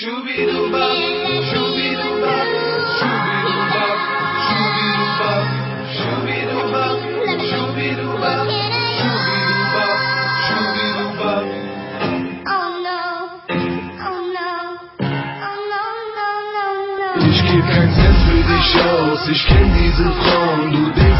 Ich geb kein Cent für dich aus, ich kenn diese Frauen, du denkst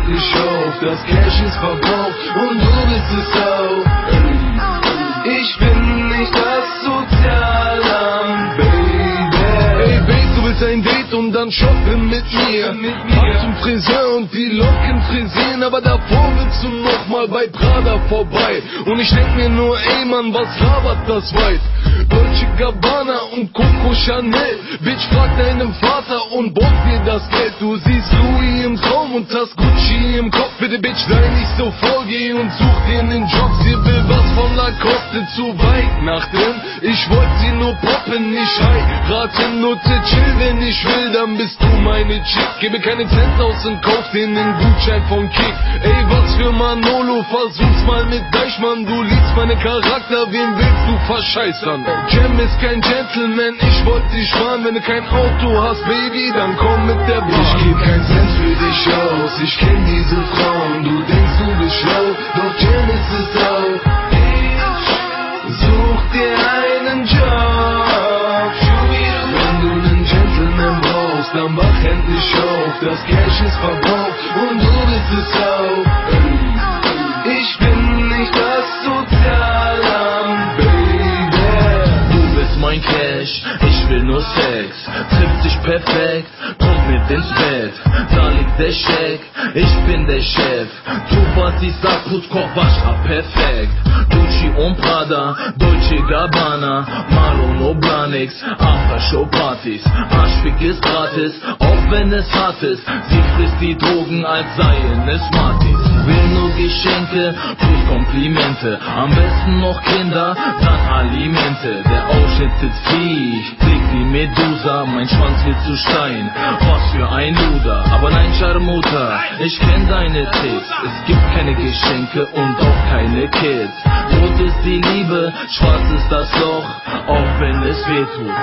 endlich auf, das Cash ist verbraucht und du bist es auch. Date und dann shoppen mit mir. Ab zum Friseur und die Locken frisieren, aber davor willst du noch mal bei Prada vorbei. Und ich denk mir nur, ey Mann, was labert das weit? Dolce Gabbana und Coco Chanel. Bitch, frag deinen Vater und bock dir das Geld. Du siehst Louis im Traum und hast Gucci im Kopf. Bitte, Bitch, sei nicht so faul, geh und such dir einen Job. Sie will was von Lacoste zu Weihnachten. Ich wollte sie nur poppen, nicht heiraten. Nutze chill, wenn ich will, dann bist du meine Chick. Gebe keine Cent aus und kauf dir einen Gutschein von Kick. Ey, was für Manolo, versuch's mal mit Deichmann. Du liebst meine Charakter, wen willst du verscheißern? Jam ist kein Gentleman, ich wollte dich fahren. Wenn du kein Auto hast, Baby, dann komm mit der Bahn. Ich geb kein Cent für dich aus, ich kenn diese Frauen. Du denkst, du bist schlau, doch Jam ist es auch. Dann wach endlich auf. Das Cash ist verbraucht und du bist es auch. Ich will nur Sex. Trifft dich perfekt, komm mit ins Bett. Da liegt der Scheck, ich bin der Chef. Tu was ich sag, wasch ab, perfekt. Gucci und Prada, Dolce Gabbana, Marlon Oblanix, After-Show-Partys. Arschfick ist gratis, auch wenn es hart ist. Sie frisst die Drogen, als seien es Smarties. Will nur Geschenke plus Komplimente. Am besten noch Kinder, dann Alimente. Der Ausschnitt sitzt tief, trägt die Medusa, mein Schwanz wird zu Stein. Was für ein Luder, aber nein, Charmuta, ich kenn deine Tricks. Es gibt keine Geschenke und auch keine Kids. Rot ist die Liebe, schwarz ist das Loch, auch wenn es weh tut.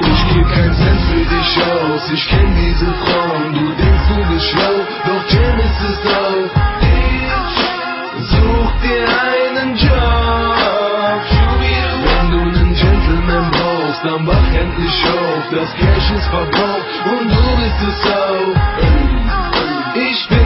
Ich geb kein Cent für dich aus, ich kenn diese Frauen. Du denkst, du bist schlau, doch dann wach endlich auf. Das Cash ist verkauft und du bist es auch. Ich bin